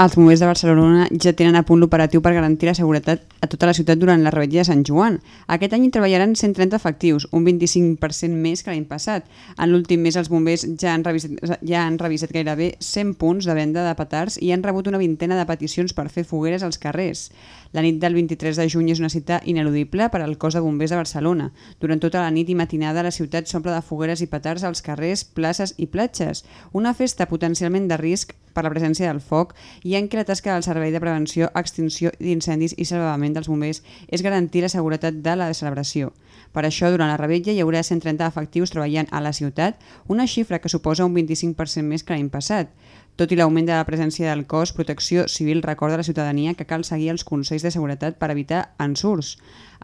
Els bombers de Barcelona ja tenen a punt l'operatiu per garantir la seguretat a tota la ciutat durant la rebetlla de Sant Joan. Aquest any hi treballaran 130 efectius, un 25% més que l'any passat. En l'últim mes els bombers ja han, revisat, ja han revisat gairebé 100 punts de venda de petards i han rebut una vintena de peticions per fer fogueres als carrers. La nit del 23 de juny és una cita ineludible per al cos de bombers de Barcelona. Durant tota la nit i matinada la ciutat s'omple de fogueres i petards als carrers, places i platges. Una festa potencialment de risc per la presència del foc i en què la tasca del Servei de Prevenció, Extinció d'incendis i salvament dels bombers és garantir la seguretat de la celebració. Per això, durant la rebetlla hi haurà 130 efectius treballant a la ciutat, una xifra que suposa un 25% més que l'any passat. Tot i l'augment de la presència del cos, Protecció Civil recorda a la ciutadania que cal seguir els consells de seguretat per evitar ensurts.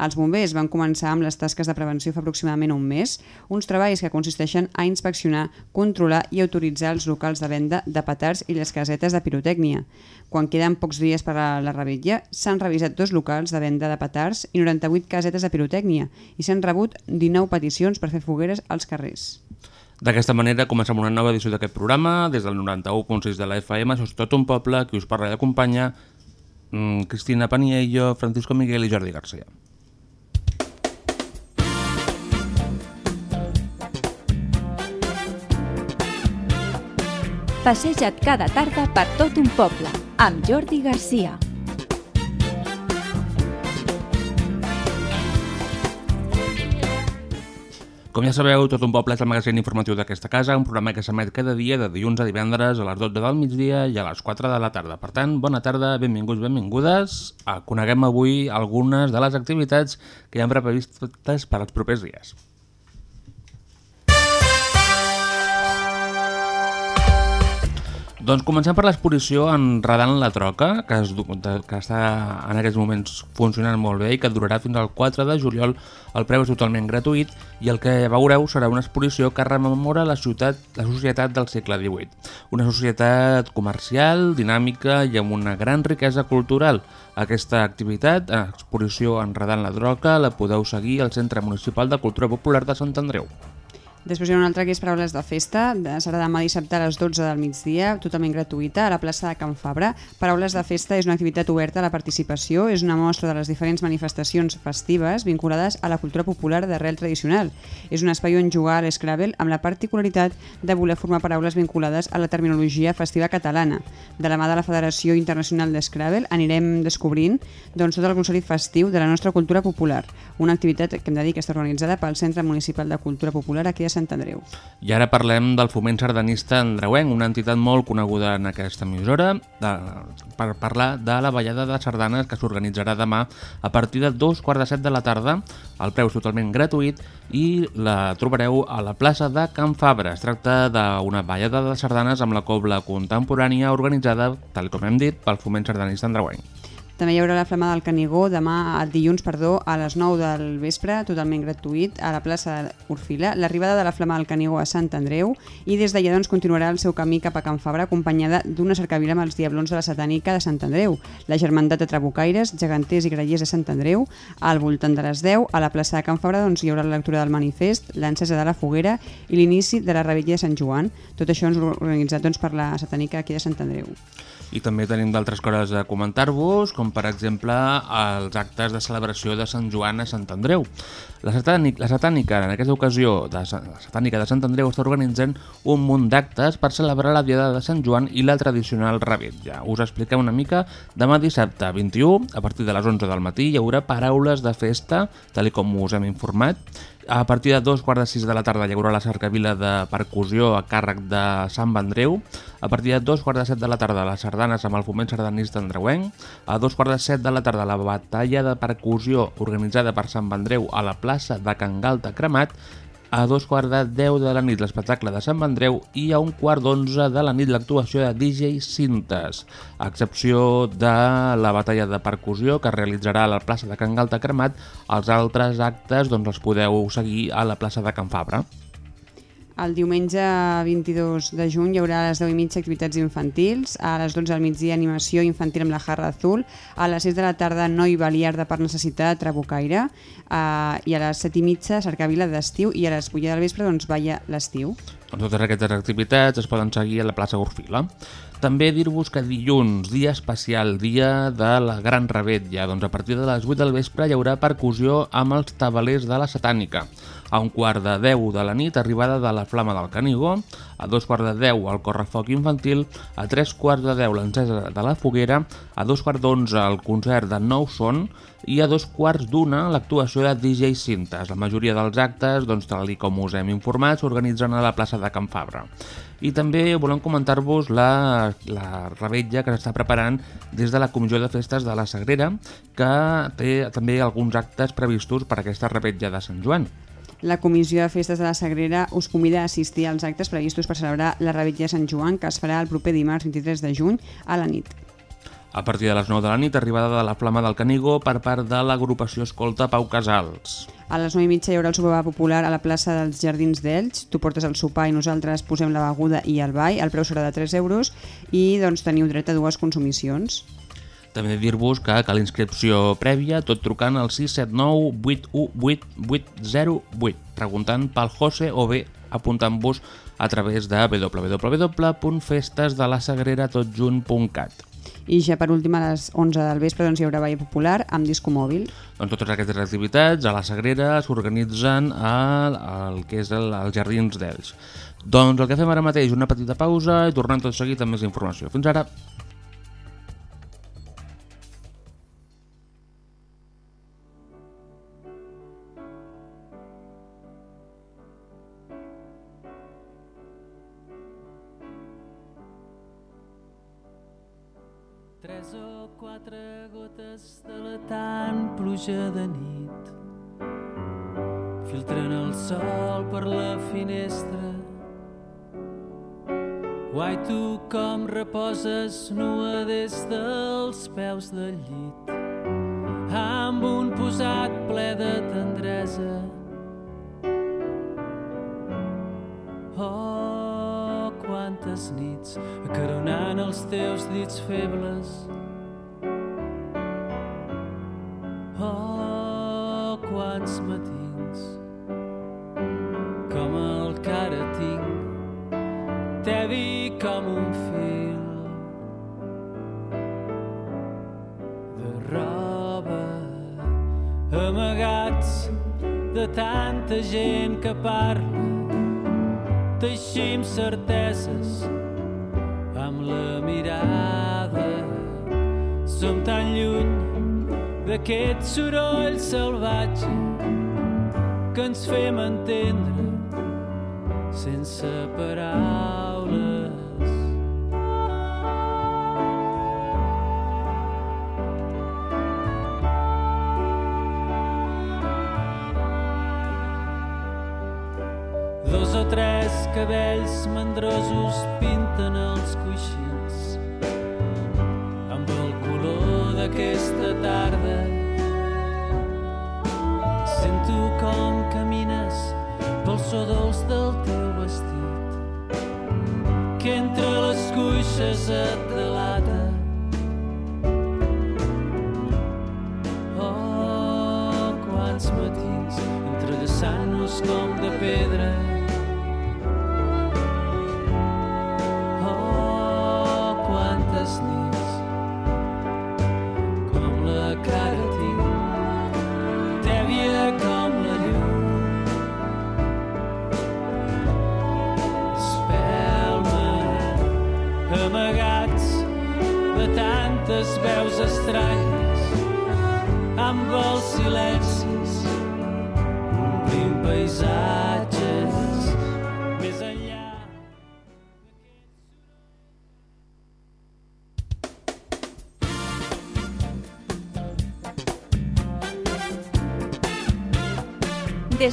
Els bombers van començar amb les tasques de prevenció fa aproximadament un mes, uns treballs que consisteixen a inspeccionar, controlar i autoritzar els locals de venda de petards i les casetes de pirotècnia. Quan queden pocs dies per a la rebetlla, s'han revisat dos locals de venda de petards i 98 casetes de pirotècnia i s'han rebut 19 peticions per fer fogueres als carrers. D'aquesta manera comencem una nova edició d'aquest programa, des del 91.6 de la FM, això és tot un poble, qui us parla i acompanya, mm, Cristina Paniello, Francisco Miguel i Jordi Garcia. Passeja't cada tarda per tot un poble, amb Jordi Garcia. Com ja sabeu, Tot un poble és el magazín informatiu d'aquesta casa, un programa que s'emet cada dia de dilluns a divendres a les 12 del migdia i a les 4 de la tarda. Per tant, bona tarda, benvinguts, benvingudes. Ah, coneguem avui algunes de les activitats que hi ha previstes per als propers dies. Doncs comencem per l'exposició Enredant la troca, que, es, que està en aquests moments funcionant molt bé i que durarà fins al 4 de juliol. El preu és totalment gratuït i el que veureu serà una exposició que rememora la, ciutat, la societat del segle XVIII. Una societat comercial, dinàmica i amb una gran riquesa cultural. Aquesta activitat, exposició Enredant la troca, la podeu seguir al Centre Municipal de Cultura Popular de Sant Andreu. Després hi ha una altra que és Paraules de Festa, serà demà dissabte a les 12 del migdia, totalment gratuïta, a la plaça de Can Fabra. Paraules de Festa és una activitat oberta a la participació, és una mostra de les diferents manifestacions festives vinculades a la cultura popular d'arrel tradicional. És un espai on jugar a l'Scrabble amb la particularitat de voler formar paraules vinculades a la terminologia festiva catalana. De la mà de la Federació Internacional d'Scrabble anirem descobrint doncs, tot el glossari festiu de la nostra cultura popular, una activitat que hem de dir que està organitzada pel Centre Municipal de Cultura Popular aquí a Sant Andreu. I ara parlem del foment sardanista andreuenc, una entitat molt coneguda en aquesta emissora, de, per parlar de la ballada de sardanes que s'organitzarà demà a partir de dos quarts de set de la tarda. El preu és totalment gratuït i la trobareu a la plaça de Can Fabra. Es tracta d'una ballada de sardanes amb la cobla contemporània organitzada, tal com hem dit, pel foment sardanista andreuenc. També hi haurà la Flama del Canigó demà, dilluns, perdó, a les 9 del vespre, totalment gratuït, a la plaça Orfila. L'arribada de la Flama del Canigó a Sant Andreu i des d'allà doncs, continuarà el seu camí cap a Can Fabra acompanyada d'una cercavila amb els diablons de la Satànica de Sant Andreu, la Germandat de Trabucaires, Geganters i Grallers de Sant Andreu, al voltant de les 10, a la plaça de Can Fabra doncs, hi haurà la lectura del manifest, l'encesa de la foguera i l'inici de la rebella de Sant Joan. Tot això ens organitzat doncs, per la Satànica aquí de Sant Andreu. I també tenim d'altres coses a comentar-vos, com per exemple els actes de celebració de Sant Joan a Sant Andreu. La satànica, la satànica en aquesta ocasió, de, la satànica de Sant Andreu està organitzant un munt d'actes per celebrar la Diada de Sant Joan i la tradicional rebetja. Us expliquem una mica. Demà dissabte 21, a partir de les 11 del matí, hi haurà paraules de festa, tal com us hem informat, a partir de dos quarts de sis de la tarda hi haurà la cercavila de percussió a càrrec de Sant Vendreu. A partir de dos quarts de set de la tarda les sardanes amb el foment sardanista andreuenc. A dos quarts de set de la tarda la batalla de percussió organitzada per Sant Vendreu a la plaça de Can Galta Cremat a dos quarts de 10 de la nit l'espectacle de Sant Andreu i a un quart d'onze de la nit l'actuació de DJ Cintes, a excepció de la batalla de percussió que es realitzarà a la plaça de Can Galta Cremat, els altres actes doncs, els podeu seguir a la plaça de Can Fabra. El diumenge 22 de juny hi haurà a les 10 i mitja activitats infantils, a les 12 del migdia animació infantil amb la jarra azul, a les 6 de la tarda noi baliar de per necessitat Trabucaire, eh, i a les 7 i mitja cercavila d'estiu i a les 8 del vespre doncs balla l'estiu. Doncs totes aquestes activitats es poden seguir a la plaça Orfila. També dir-vos que dilluns, dia especial, dia de la Gran Rebetlla, doncs a partir de les 8 del vespre hi haurà percussió amb els tabalers de la Satànica. A un quart de 10 de la nit, arribada de la Flama del Canigó, a dos quarts de 10 el correfoc infantil, a tres quarts de 10 l'encesa de la foguera, a dos quarts d'11 el concert de Nou Son i a dos quarts d'una l'actuació de DJ Cintes. La majoria dels actes, doncs, tal com us hem informat, s'organitzen a la plaça de Can Fabra. I també volem comentar-vos la, la rebetlla que s'està preparant des de la Comissió de Festes de la Sagrera, que té també alguns actes previstos per aquesta rebetlla de Sant Joan. La Comissió de Festes de la Sagrera us convida a assistir als actes previstos per celebrar la Rebetlla de Sant Joan, que es farà el proper dimarts 23 de juny a la nit. A partir de les 9 de la nit, arribada de la Flama del Canigó per part de l'agrupació Escolta Pau Casals. A les 9 i mitja hi haurà el sopar popular a la plaça dels Jardins d'Elx. Tu portes el sopar i nosaltres posem la beguda i el ball. El preu serà de 3 euros i doncs, teniu dret a dues consumicions. També dir-vos que cal inscripció prèvia, tot trucant al 679 818 preguntant pel José o bé apuntant-vos a través de www.festesdelasagrera.totjunt.cat I ja per últim a les 11 del vespre doncs, hi haurà ball popular amb disco mòbil. Doncs totes aquestes activitats a la Sagrera s'organitzen al, al que és el, als Jardins d'Elx. Doncs el que fem ara mateix, una petita pausa i tornem tot seguit amb més informació. Fins ara! O tres cabells mandrosos pinten els coixins amb el color d'aquesta tarda. Sento com camines pel so dolç del teu vestit que entre les cuixes et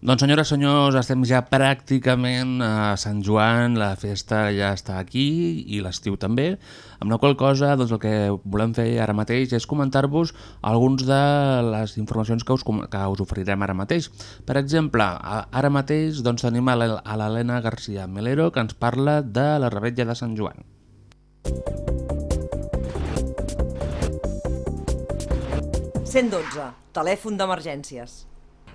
Doncs senyores, senyors, estem ja pràcticament a Sant Joan, la festa ja està aquí i l'estiu també, amb la qual cosa doncs, el que volem fer ara mateix és comentar-vos alguns de les informacions que us, que us oferirem ara mateix. Per exemple, ara mateix doncs, tenim a l'Hel- a l'Helena García Melero que ens parla de la rebetlla de Sant Joan. 112, telèfon d'emergències.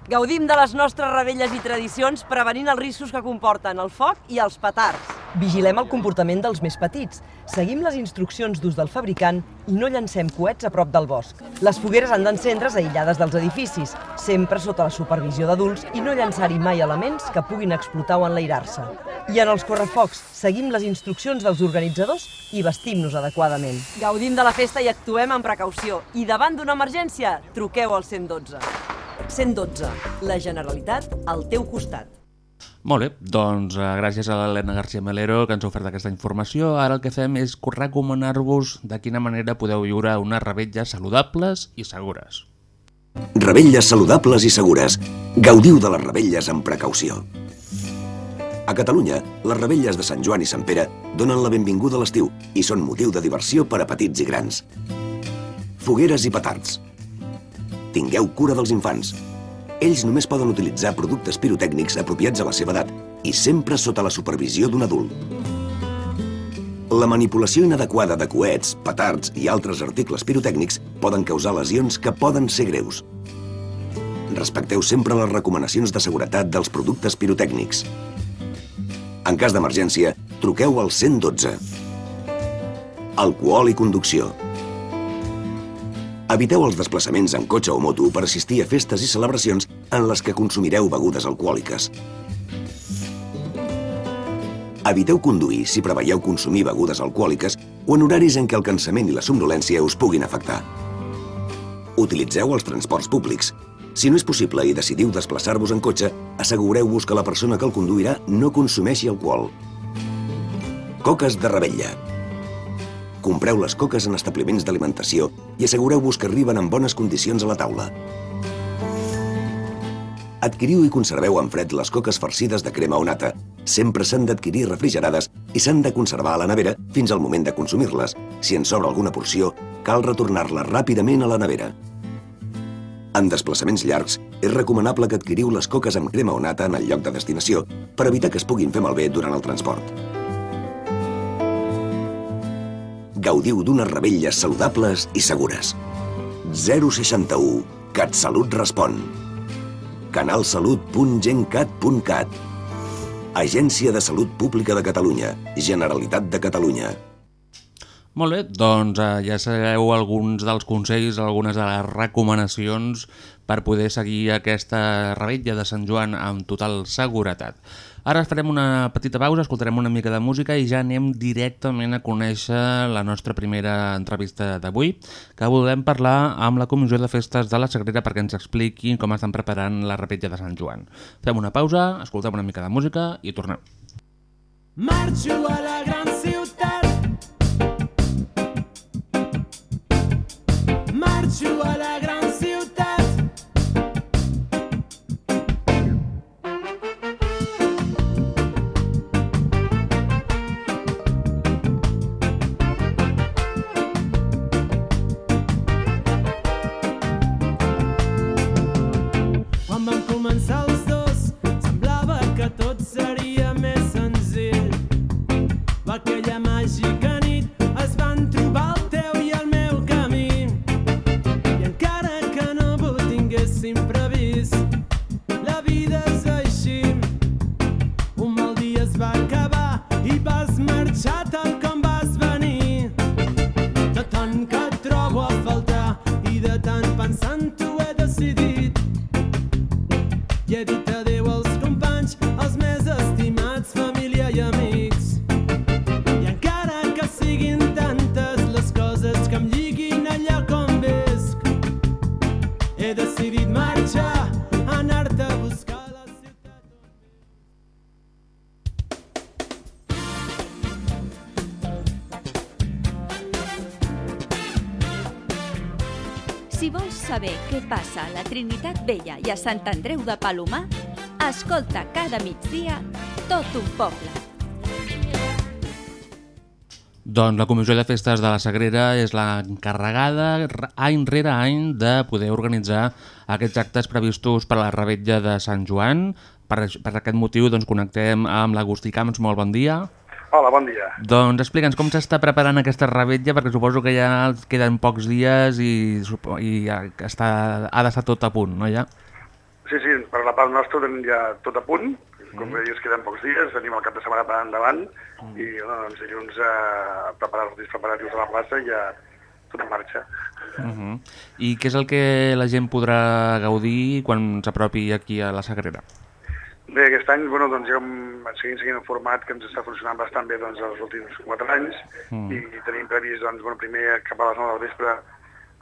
Gaudim de les nostres rebelles i tradicions prevenint els riscos que comporten el foc i els petards. Vigilem el comportament dels més petits, seguim les instruccions d'ús del fabricant i no llancem coets a prop del bosc. Les fogueres han d'encendre's aïllades dels edificis, sempre sota la supervisió d'adults i no llançar-hi mai elements que puguin explotar o enlairar-se. I en els correfocs, seguim les instruccions dels organitzadors i vestim-nos adequadament. Gaudim de la festa i actuem amb precaució. I davant d'una emergència, truqueu al 112. 112. La Generalitat al teu costat. Molt bé, doncs eh, gràcies a l'Helena García Melero que ens ha ofert aquesta informació. Ara el que fem és recomanar-vos de quina manera podeu viure unes rebetlles saludables i segures. Rebelles saludables i segures. Gaudiu de les rebelles amb precaució. A Catalunya, les rebelles de Sant Joan i Sant Pere donen la benvinguda a l'estiu i són motiu de diversió per a petits i grans. Fogueres i petards. Tingueu cura dels infants. Ells només poden utilitzar productes pirotècnics apropiats a la seva edat i sempre sota la supervisió d'un adult. La manipulació inadequada de coets, petards i altres articles pirotècnics poden causar lesions que poden ser greus. Respecteu sempre les recomanacions de seguretat dels productes pirotècnics. En cas d'emergència, truqueu al 112. Alcohol i conducció. Eviteu els desplaçaments en cotxe o moto per assistir a festes i celebracions en les que consumireu begudes alcohòliques. Eviteu conduir si preveieu consumir begudes alcohòliques o en horaris en què el cansament i la somnolència us puguin afectar. Utilitzeu els transports públics. Si no és possible i decidiu desplaçar-vos en cotxe, assegureu-vos que la persona que el conduirà no consumeixi alcohol. Coques de rebella. Compreu les coques en establiments d'alimentació i assegureu-vos que arriben en bones condicions a la taula. Adquiriu i conserveu en fred les coques farcides de crema o nata. Sempre s'han d'adquirir refrigerades i s'han de conservar a la nevera fins al moment de consumir-les. Si en sobra alguna porció, cal retornar-la ràpidament a la nevera. En desplaçaments llargs, és recomanable que adquiriu les coques amb crema o nata en el lloc de destinació per evitar que es puguin fer malbé durant el transport. Gaudiu d'unes rebelles saludables i segures. 061. CatSalut respon. canalsalut.gencat.cat Agència de Salut Pública de Catalunya. Generalitat de Catalunya. Molt bé, doncs eh, ja sabeu alguns dels consells, algunes de les recomanacions per poder seguir aquesta rebetlla de Sant Joan amb total seguretat. Ara farem una petita pausa, escoltarem una mica de música i ja anem directament a conèixer la nostra primera entrevista d'avui, que volem parlar amb la Comissió de Festes de la Sagrera perquè ens expliquin com estan preparant la rebetlla de Sant Joan. Fem una pausa, escoltem una mica de música i tornem. Marxo a la gran ciutat. Marxo a la Trinitat Vella i a Sant Andreu de Palomar, escolta cada migdia tot un poble. Doncs la Comissió de Festes de la Sagrera és l'encarregada any rere any de poder organitzar aquests actes previstos per a la rebetlla de Sant Joan. Per, per aquest motiu doncs, connectem amb l'Agustí Camps. Molt bon dia. Hola, bon dia. Doncs explica'ns com s'està preparant aquesta rebetlla, perquè suposo que ja queden pocs dies i, i ja està, ha d'estar tot a punt, no ja? Sí, sí, per la part nostra tenim ja tot a punt. Com que dius, queden pocs dies, tenim el cap de setmana per endavant i bueno, doncs, dilluns eh, preparar els preparatius a la plaça i ja tot en marxa. Uh -huh. I què és el que la gent podrà gaudir quan s'apropi aquí a la Sagrera? Bé, aquest any, bueno, doncs ja hem seguint un format que ens està funcionant bastant bé doncs, els últims quatre anys Mm. i tenim previst, doncs, bueno, primer cap a les 9 del vespre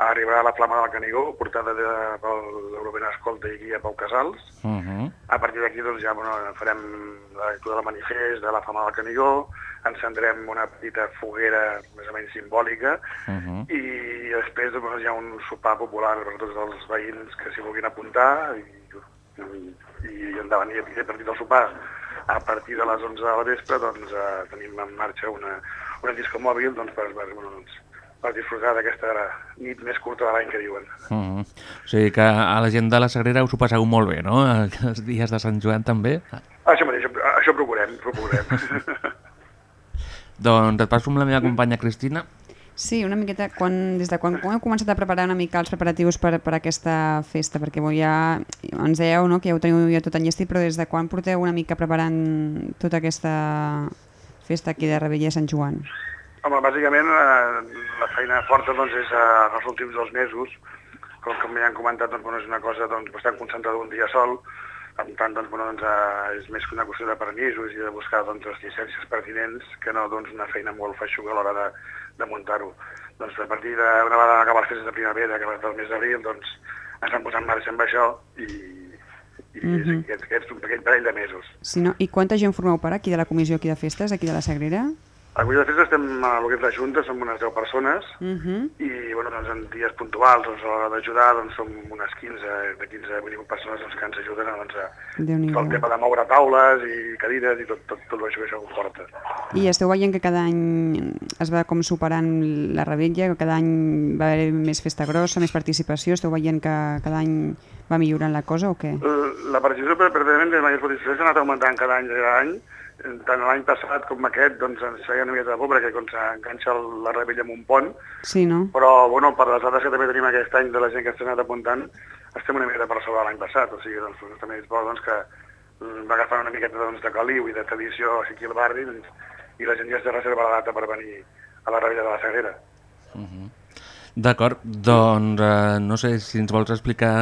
arribarà la Flama del Canigó, portada de, pel l'European Escolta i Guia Pau Casals. Uh -huh. A partir d'aquí doncs, ja bueno, farem la lectura del manifest de la Flama del Canigó, encendrem una petita foguera més o menys simbòlica Uh -huh. i després doncs, hi ha un sopar popular per tots els veïns que s'hi vulguin apuntar i, i, i endavant. I a partir del sopar, a partir de les 11 de la vespre, doncs, eh, tenim en marxa una, una disco mòbil doncs, per, per, bueno, doncs, per disfrutar d'aquesta nit més curta de l'any que diuen. Uh -huh. O sigui que a la gent de la Sagrera us ho passeu molt bé, no? Els dies de Sant Joan també. Això mateix, això, això procurem, procurem. Doncs et passo amb la meva companya Cristina. Sí, una miqueta, quan, des de quan, quan heu començat a preparar una mica els preparatius per, per aquesta festa? Perquè voi ja, ens dèieu no, que ja ho teniu ja tot enllestit, però des de quan porteu una mica preparant tota aquesta festa aquí de Rebella Sant Joan? Home, bàsicament eh, la feina forta doncs, és eh, els últims dos mesos, com, com ja han comentat, doncs, bueno, és una cosa doncs, bastant concentrada un dia sol, per tant, doncs, bueno, doncs, eh, és més que una qüestió de permisos i de buscar doncs, les llicències pertinents que no doncs, una feina molt feixuga a l'hora de, de muntar-ho. Doncs a partir d'una vegada acabar les festes de primavera, que va del mes d'abril, doncs ens vam posar en marxa amb això i, i mm Mhm. -hmm. és, aquest, aquest, aquell parell de mesos. Si no, I quanta gent formeu part aquí de la comissió aquí de festes, aquí de la Sagrera? Avui de fet estem a lo que és la Junta, som unes 10 persones, Uh -huh. i bueno, doncs, en dies puntuals doncs, a l'hora d'ajudar doncs, som unes 15, de 15 a 20 persones doncs, que ens ajuden a, doncs, a tot el tema de moure taules i cadires i tot, tot, tot això que això comporta. I esteu veient que cada any es va com superant la rebetlla, que cada any va haver més festa grossa, més participació, esteu veient que cada any va millorant la cosa o què? L- La participació per precisament de majors participacions ha anat augmentant cada any cada any, tant l'any passat com aquest doncs ens feia una mica de por perquè quan s'enganxa la rebella amb un pont, Sí, no? però bueno, per les dades que també tenim aquest any de la gent que s'ha anat apuntant, estem una mica per sobre de l'any passat, o sigui, doncs, també és bo doncs, que mm, va agafant una miqueta doncs, de caliu i de tradició aquí al barri doncs, i la gent ja es reserva la data per venir a la rebella de la Sagrera. D'acord, doncs eh, no sé si ens vols explicar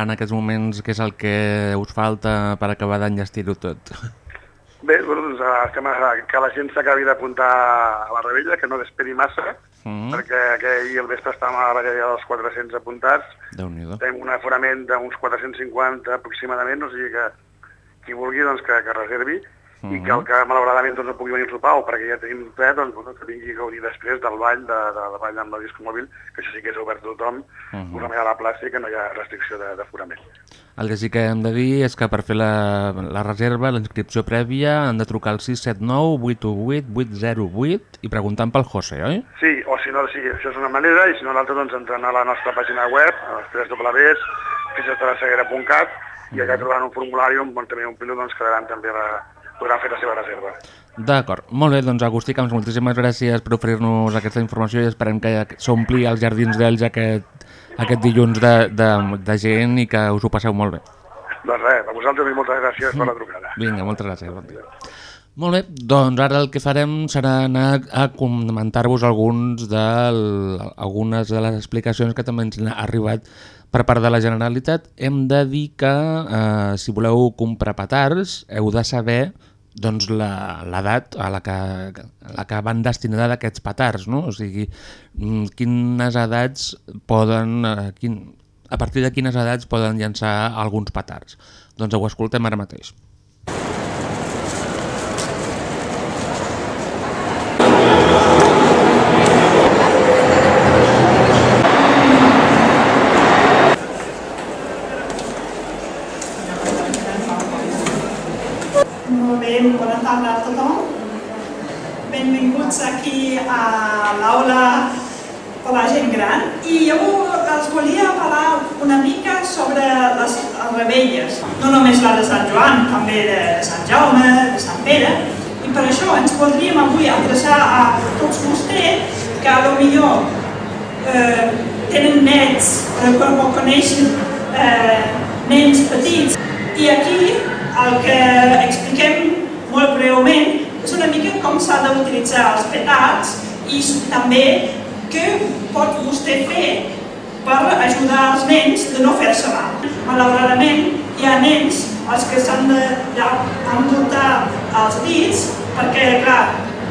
en aquests moments què és el que us falta per acabar d'enllestir-ho tot. Bé, bueno, doncs, eh, estem a, que la gent s'acabi d'apuntar a la rebella, que no desperi massa, Mm. perquè que ahir al vespre estàvem a la veia dels 400 apuntats, tenim un aforament d'uns 450 aproximadament, o sigui que qui vulgui doncs, que, que reservi, i que el que malauradament doncs, no pugui venir a sopar o perquè ja tenim ple, doncs, bueno, que vingui a gaudir després del ball, de, de, de ball amb la disco mòbil, que això sí que és obert a tothom, Mhm. una manera a la plaça i que no hi ha restricció de- d'aforament. El que sí que hem de dir és que per fer la, la reserva, la inscripció prèvia, han de trucar al 679 818 808 i preguntant pel José, oi? Sí, o si no, sí, això és una manera, i si no l'altra, doncs entrant a la nostra pàgina web, a les 3 www, festesdelasagrera.cat, i allà trobaran un formulari on, on també omplint doncs quedaran també la, podran fer la seva reserva. D'acord, molt bé, doncs Agustí Camps, moltíssimes gràcies per oferir-nos aquesta informació i esperem que s'ompli els jardins d'Ells aquest, aquest dilluns de, de, de gent i que us ho passeu molt bé. Doncs res, a vosaltres i moltes gràcies per la trucada. Vinga, moltes gràcies, bon dia. Molt bé, doncs ara el que farem serà anar a comentar-vos alguns algunes de les explicacions que també ens han arribat per part de la Generalitat. Hem de dir que eh, si voleu comprar petards heu de saber doncs, l'edat a, la que, la que van destinada aquests petards, no? O sigui, mm, quines edats poden... Eh, quin, a partir de quines edats poden llançar alguns petards. Doncs ho escoltem ara mateix. Tarda a tothom. Benvinguts aquí a l'aula per la gent gran. I jo els volia parlar una mica sobre les rebelles. No només la de Sant Joan, també de Sant Jaume, de Sant Pere. I per això ens voldríem avui adreçar a tots vostès que millor eh, tenen nets, eh, o coneixen eh, nens petits. I aquí el que expliquem molt breument és una mica com s'ha d'utilitzar els petards i també què pot vostè fer per ajudar els nens de no fer-se mal. Malauradament, hi ha nens els que s'han de ja, amputar els dits perquè, clar,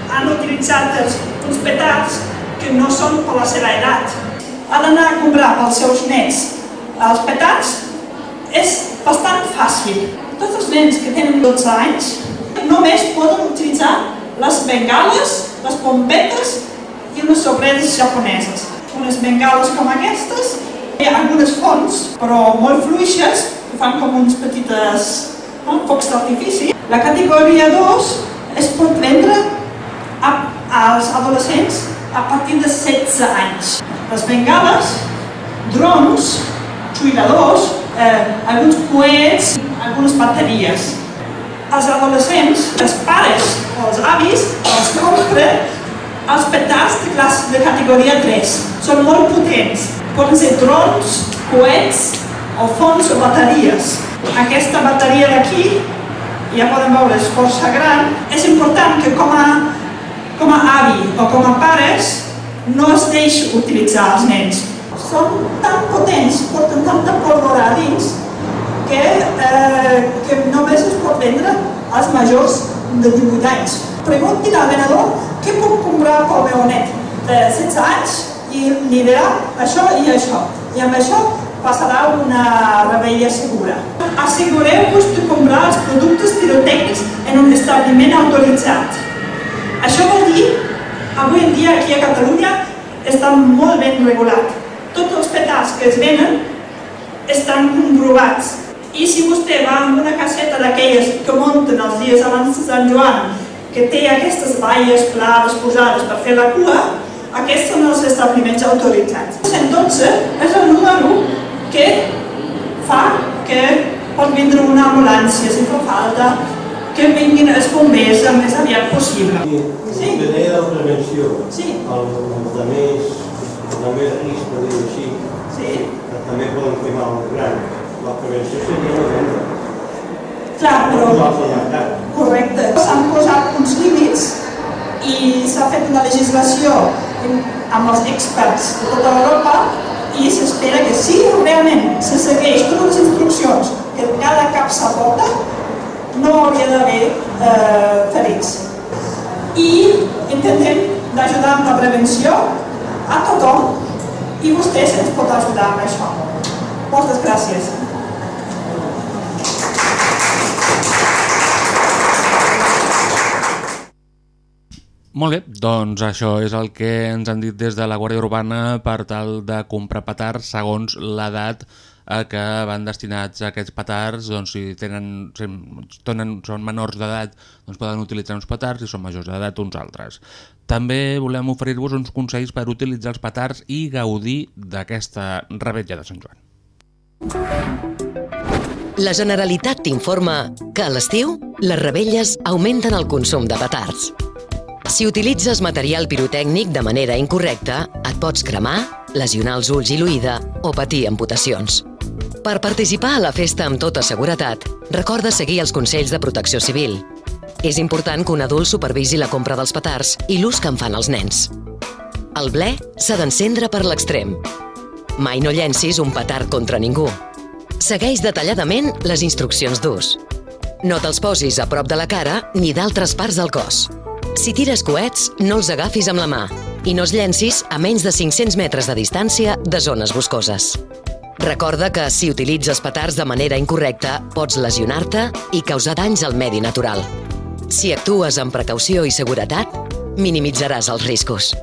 han utilitzat uns petards que no són per la seva edat. Ha d'anar a comprar pels seus nets els petards és bastant fàcil. Tots els nens que tenen 12 anys només poden utilitzar les bengales, les pompetes i unes sobretes japoneses. Unes bengales com aquestes, hi ha algunes fonts, però molt fluixes, que fan com uns petites no, focs d'artifici. La categoria 2 es pot vendre a, als adolescents a partir de 16 anys. Les bengales, drons, xuiladors, eh, alguns coets, algunes bateries els adolescents, els pares o els avis els compren els petards de, classe, de categoria 3. Són molt potents. Poden ser drons, coets o fons o bateries. Aquesta bateria d'aquí, ja podem veure, és força gran. És important que com a, com a avi o com a pares no es deixi utilitzar els nens. Són tan potents, porten tanta pólvora dins, que, eh, que només es pot vendre als majors de 18 anys. Preguntin al venedor què puc comprar pel meu net de 16 anys i li dirà això i això. I amb això passarà una rebella segura. Assegureu-vos de comprar els productes pirotècnics en un establiment autoritzat. Això vol dir, avui en dia aquí a Catalunya està molt ben regulat. Tots els petards que es venen estan comprovats i si vostè va amb una caseta d'aquelles que munten els dies abans de Sant Joan, que té aquestes valles claves posades per fer la cua, aquests són els establiments autoritzats. 112 és el número que fa que pot vindre una ambulància si fa falta, que vinguin els bombers el més aviat possible. Sí. Que deia de prevenció. Sí. El, de més, de més risc, per dir-ho així, sí. que també poden fer mal als grans la prevenció seria la venda. Clar, però... Correcte. S'han posat uns límits i s'ha fet una legislació amb els experts de tota Europa i s'espera que si realment se segueix totes les instruccions que cada cap s'aporta, no hauria d'haver eh, ferits. I intentem d'ajudar amb la prevenció a tothom i vostè se'ns pot ajudar amb això. Moltes gràcies. Molt bé, doncs això és el que ens han dit des de la Guàrdia Urbana per tal de comprar petards segons l'edat a què van destinats aquests petards, doncs si tenen, si tenen, són menors d'edat doncs poden utilitzar uns petards i són majors d'edat uns altres. També volem oferir-vos uns consells per utilitzar els petards i gaudir d'aquesta rebetlla de Sant Joan. La Generalitat t'informa que a l'estiu les rebelles augmenten el consum de petards. Si utilitzes material pirotècnic de manera incorrecta, et pots cremar, lesionar els ulls i l'oïda o patir amputacions. Per participar a la festa amb tota seguretat, recorda seguir els consells de protecció civil. És important que un adult supervisi la compra dels petards i l'ús que en fan els nens. El ble s'ha d'encendre per l'extrem. Mai no llencis un petard contra ningú. Segueix detalladament les instruccions d'ús. No te'ls posis a prop de la cara ni d'altres parts del cos. Si tires coets, no els agafis amb la mà i no els llencis a menys de 500 metres de distància de zones boscoses. Recorda que si utilitzes petards de manera incorrecta, pots lesionar-te i causar danys al medi natural. Si actues amb precaució i seguretat, minimitzaràs els riscos.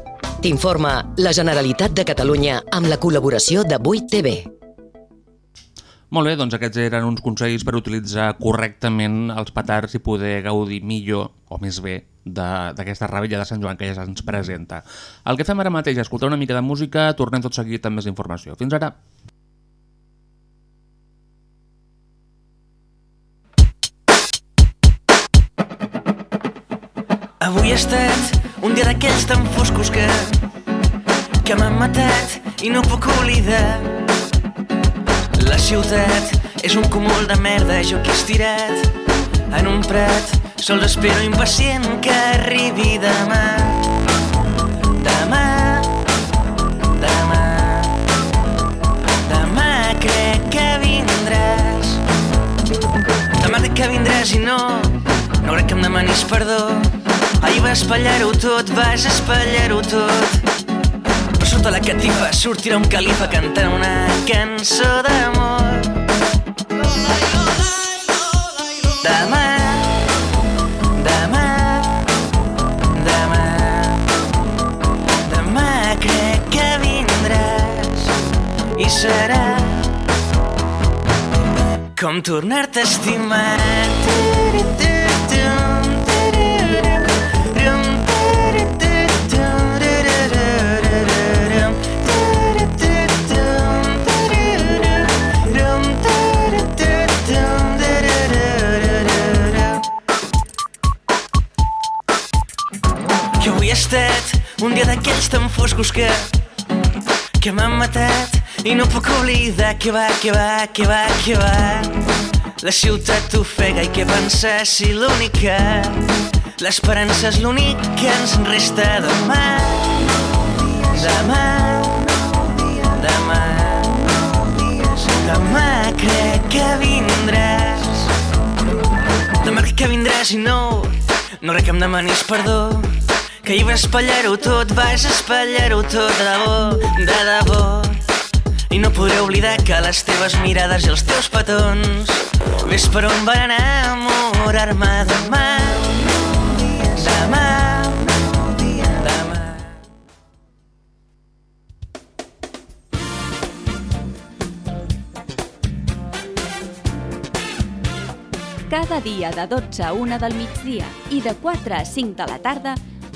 T'informa la Generalitat de Catalunya amb la col·laboració de 8TV. Molt bé, doncs aquests eren uns consells per utilitzar correctament els petards i poder gaudir millor, o més bé, d'aquesta rebella de Sant Joan que ja se'ns presenta. El que fem ara mateix és escoltar una mica de música, tornem tot seguit amb més informació. Fins ara! Avui ha estat un dia d'aquells tan foscos que que m'han matat i no puc oblidar. La ciutat és un cúmul de merda, jo aquí estirat en un prat, sols espero impacient que arribi demà. Demà, demà, demà crec que vindràs. Demà crec que vindràs i no, no crec que em demanis perdó. Ahir vas espatllar-ho tot, vas espatllar-ho tot. Sota la catifa sortirà un califa cantant una cançó d'amor. Demà, demà, demà, demà crec que vindràs i serà com tornar-te a estimar. D'aquells tan foscos que que m'han matat i no puc oblidar que va, que va, que va, que va. La ciutat t'ofega i què pensar si l'únic que l'esperança és l'únic que ens resta demà. Demà, demà, demà crec que vindràs. Demà crec que vindràs i no, no crec que em demanis perdó. Que hi vas espatllar-ho tot, vas espatllar-ho tot de debò, de debò. I no podré oblidar que les teves mirades i els teus petons ves per on van enamorar-me demà. Demà, demà. Cada dia de 12 a 1 del migdia i de 4 a 5 de la tarda,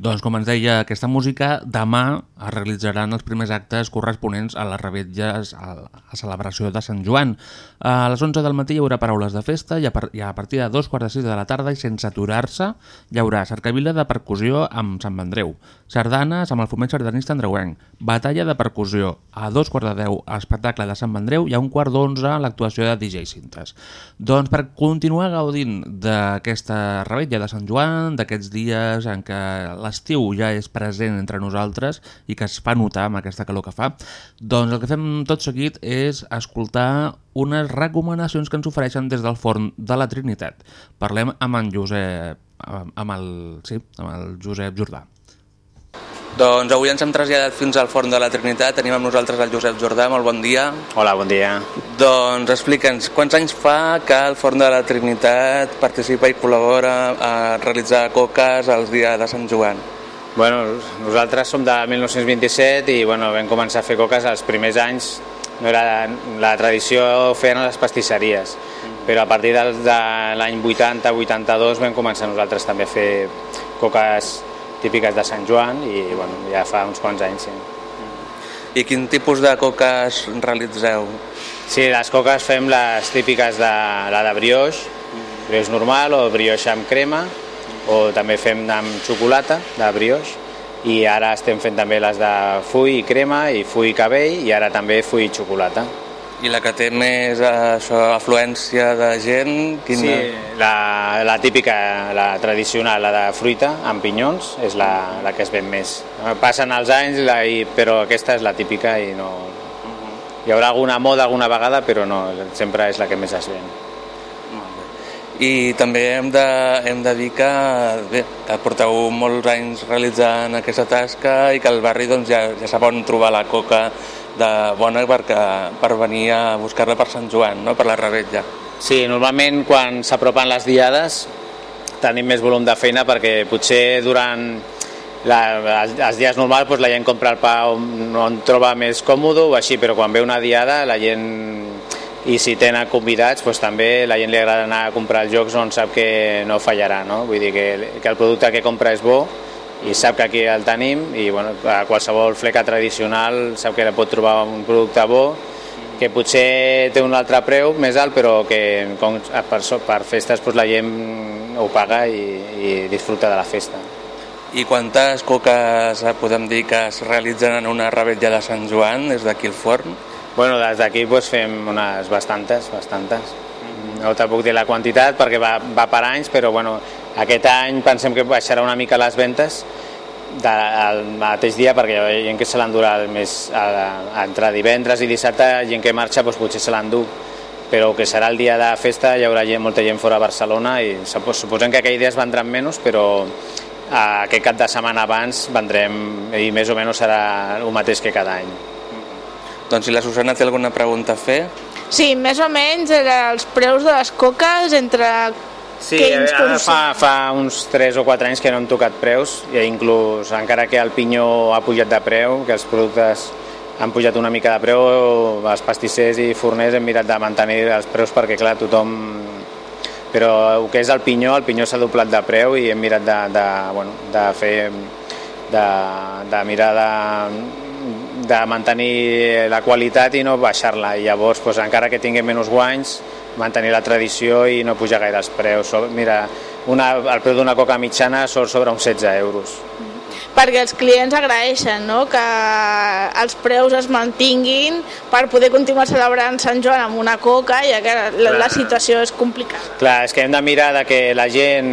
Doncs com ens deia aquesta música, demà es realitzaran els primers actes corresponents a les revetlles a la celebració de Sant Joan. A les 11 del matí hi haurà paraules de festa i a, par i a partir de dos quarts de sis de la tarda i sense aturar-se hi haurà cercavila de percussió amb Sant Andreu, sardanes amb el foment sardanista andreuenc, batalla de percussió, a dos quarts de deu espectacle de Sant Andreu i a un quart d'onze l'actuació de DJ Cintes. Doncs per continuar gaudint d'aquesta rebetlla de Sant Joan, d'aquests dies en què l'estiu ja és present entre nosaltres i que es fa notar amb aquesta calor que fa, doncs el que fem tot seguit és escoltar unes recomanacions que ens ofereixen des del forn de la Trinitat. Parlem amb en Josep, amb el, sí, amb el Josep Jordà. Doncs avui ens hem traslladat fins al Forn de la Trinitat. Tenim amb nosaltres el Josep Jordà. Molt bon dia. Hola, bon dia. Doncs explica'ns, quants anys fa que el Forn de la Trinitat participa i col·labora a realitzar coques els dies de Sant Joan? Bueno, nosaltres som de 1927 i bueno, vam començar a fer coques els primers anys. No era, la tradició feien a les pastisseries, però a partir del, de l'any 80-82 vam començar nosaltres també a fer coques típiques de Sant Joan i bueno, ja fa uns quants anys. Sí. I quin tipus de coques realitzeu? Sí, les coques fem les típiques de la de brioix, brioix normal o brioix amb crema, o també fem amb xocolata de brioix, i ara estem fent també les de full i crema i full i cabell i ara també full i xocolata. I la que té més això, afluència de gent? Quina? Sí, la, la típica, la tradicional, la de fruita, amb pinyons, és la, la que es ven més. Passen els anys, la, i, però aquesta és la típica i no... Hi haurà alguna moda alguna vegada, però no, sempre és la que més es ven. I també hem de, hem de dir que, bé, que porteu molts anys realitzant aquesta tasca i que al barri doncs, ja, ja sap on trobar la coca de bona perquè, per venir a buscar-la per Sant Joan, no? per la rebetlla. Sí, normalment quan s'apropen les diades tenim més volum de feina perquè potser durant la, els, els dies normals doncs, la gent compra el pa on, on troba més còmode o així, però quan ve una diada la gent i si tenen convidats doncs, també la gent li agrada anar a comprar els jocs on sap que no fallarà, no? vull dir que, que el producte que compra és bo i sap que aquí el tenim i bueno, a qualsevol fleca tradicional sap que pot trobar un producte bo que potser té un altre preu més alt però que com, per, so- per festes doncs, la gent ho paga i, i disfruta de la festa. I quantes coques eh, podem dir que es realitzen en una rebetlla de Sant Joan des d'aquí al forn? Bueno, des d'aquí doncs, fem unes bastantes, bastantes. No te puc dir la quantitat perquè va, va per anys, però bueno, aquest any pensem que baixarà una mica les ventes de, el mateix dia perquè hi ha gent que se l'endurà més, a, entre divendres i dissabte, gent que marxa doncs, potser se l'endú però que serà el dia de festa hi haurà gent, molta gent fora a Barcelona i supo- suposem que aquell dia es vendran menys però eh, aquest cap de setmana abans vendrem i més o menys serà el mateix que cada any. Doncs si la Susana té alguna pregunta a fer... Sí, més o menys era els preus de les coques entre Sí, ara fa, fa uns 3 o 4 anys que no hem tocat preus i inclús encara que el pinyó ha pujat de preu, que els productes han pujat una mica de preu, els pastissers i forners hem mirat de mantenir els preus perquè clar, tothom... Però el que és el pinyó, el pinyó s'ha doblat de preu i hem mirat de, de, bueno, de fer de, de mirar de, de mantenir la qualitat i no baixar-la. I llavors doncs, encara que tinguem menys guanys mantenir la tradició i no pujar gaire els preus mira, una, el preu d'una coca mitjana surt sobre uns 16 euros perquè els clients agraeixen no? que els preus es mantinguin per poder continuar celebrant Sant Joan amb una coca, ja que la, la situació és complicada. Clar, és que hem de mirar de que la gent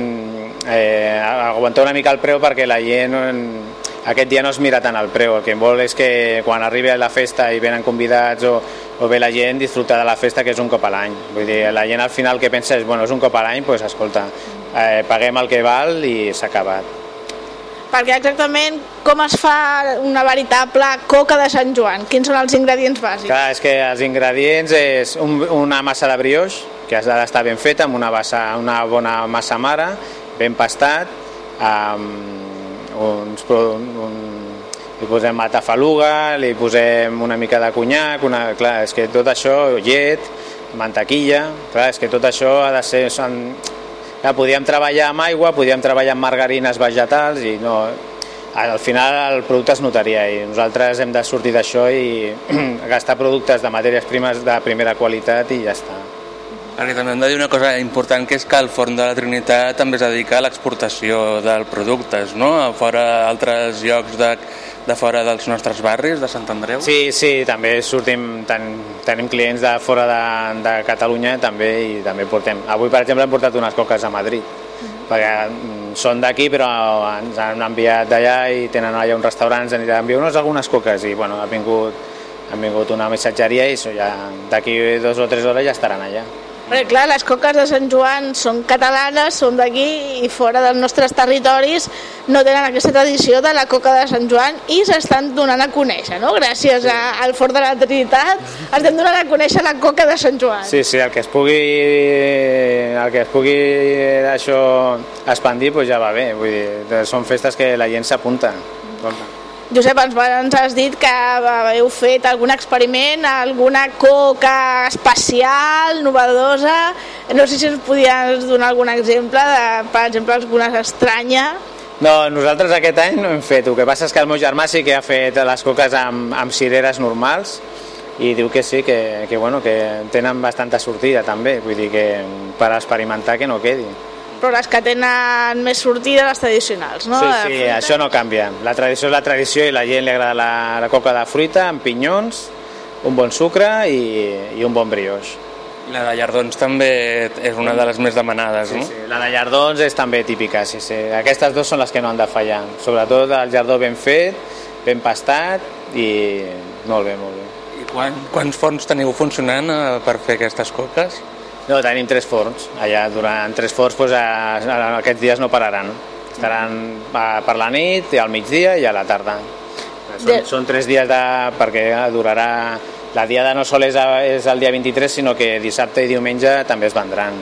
eh, aguantar una mica el preu perquè la gent aquest dia no es mira tant el preu, el que vol és que quan arribi a la festa i venen convidats o, o ve la gent disfrutar de la festa que és un cop a l'any. Vull dir, la gent al final que pensa és, bueno, és un cop a l'any, doncs escolta, eh, paguem el que val i s'ha acabat. Perquè exactament com es fa una veritable coca de Sant Joan? Quins són els ingredients bàsics? Clar, és que els ingredients és un, una massa de brioix, que ha d'estar ben feta, amb una, bassa, una bona massa mare, ben pastat, amb un, un, li posem matafaluga, li posem una mica de conyac, una, clar, és que tot això, llet, mantequilla, clar, és que tot això ha de ser... Són, clar, podíem treballar amb aigua, podíem treballar amb margarines vegetals i no, al final el producte es notaria i nosaltres hem de sortir d'això i gastar productes de matèries primes de primera qualitat i ja està. Perquè també hem de dir una cosa important, que és que el Forn de la Trinitat també es dedica a l'exportació dels productes, no? A fora altres llocs de, de fora dels nostres barris, de Sant Andreu. Sí, sí, també sortim, ten, tenim clients de fora de, de Catalunya també i també portem. Avui, per exemple, hem portat unes coques a Madrid, perquè mm, són d'aquí però ens han enviat d'allà i tenen allà un restaurant, ens han dit envieu-nos algunes coques i bueno, ha vingut, ha vingut una missatgeria i ja d'aquí dos o tres hores ja estaran allà. Perquè clar, les coques de Sant Joan són catalanes, són d'aquí i fora dels nostres territoris no tenen aquesta tradició de la coca de Sant Joan i s'estan donant a conèixer, no? Gràcies a, al Fort de la Trinitat estem donant a conèixer la coca de Sant Joan. Sí, sí, el que es pugui, el que es pugui això expandir doncs ja va bé, vull dir, són festes que la gent s'apunta. Escolta. Josep, ens, ens has dit que heu fet algun experiment, alguna coca especial, novedosa. No sé si ens podies donar algun exemple, de, per exemple, alguna estranya. No, nosaltres aquest any no hem fet, el que passa és que el meu germà sí que ha fet les coques amb, amb cireres normals i diu que sí, que, que, bueno, que tenen bastanta sortida també, vull dir que per experimentar que no quedi. Però les que tenen més sortida, les tradicionals, no? sí, sí, això no canvia. La tradició és la tradició i la gent li agrada la, la coca de fruita amb pinyons, un bon sucre i, i un bon brioix. La de llardons també és una de les més demanades, no? Sí, la de llardons és també típica, sí, sí. Aquestes dues són les que no han de fallar. Sobretot el llardó ben fet, ben pastat i molt bé, molt bé. I quan, quants forns teniu funcionant eh, per fer aquestes coques? No, tenim tres forns. Allà durant tres forns doncs, a, aquests dies no pararan. Estaran a, per la nit, i al migdia i a la tarda. Són, De- són tres dies de, perquè eh, durarà... La diada no sol és, és el dia 23, sinó que dissabte i diumenge també es vendran.